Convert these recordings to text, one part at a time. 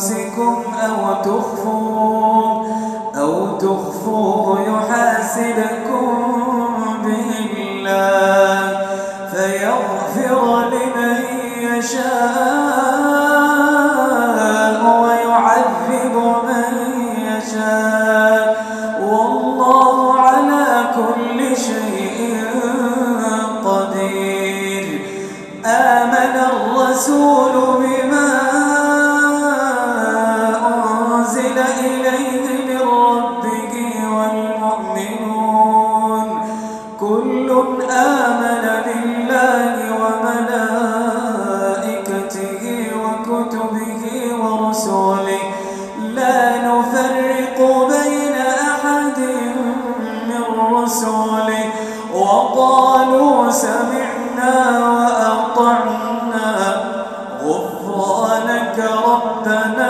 أنفسكم أو تخفوه أو تخفوه يحاسبكم كل آمن بالله وملائكته وكتبه ورسوله لا نفرق بين أحد من رسوله وقالوا سمعنا وأطعنا. غفرانك ربنا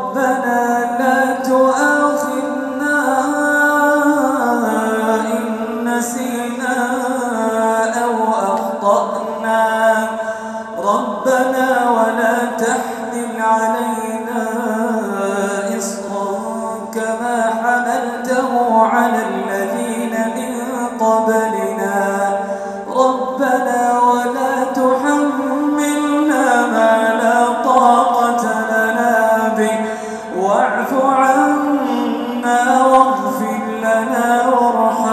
عنا واغفر لنا وارحمنا.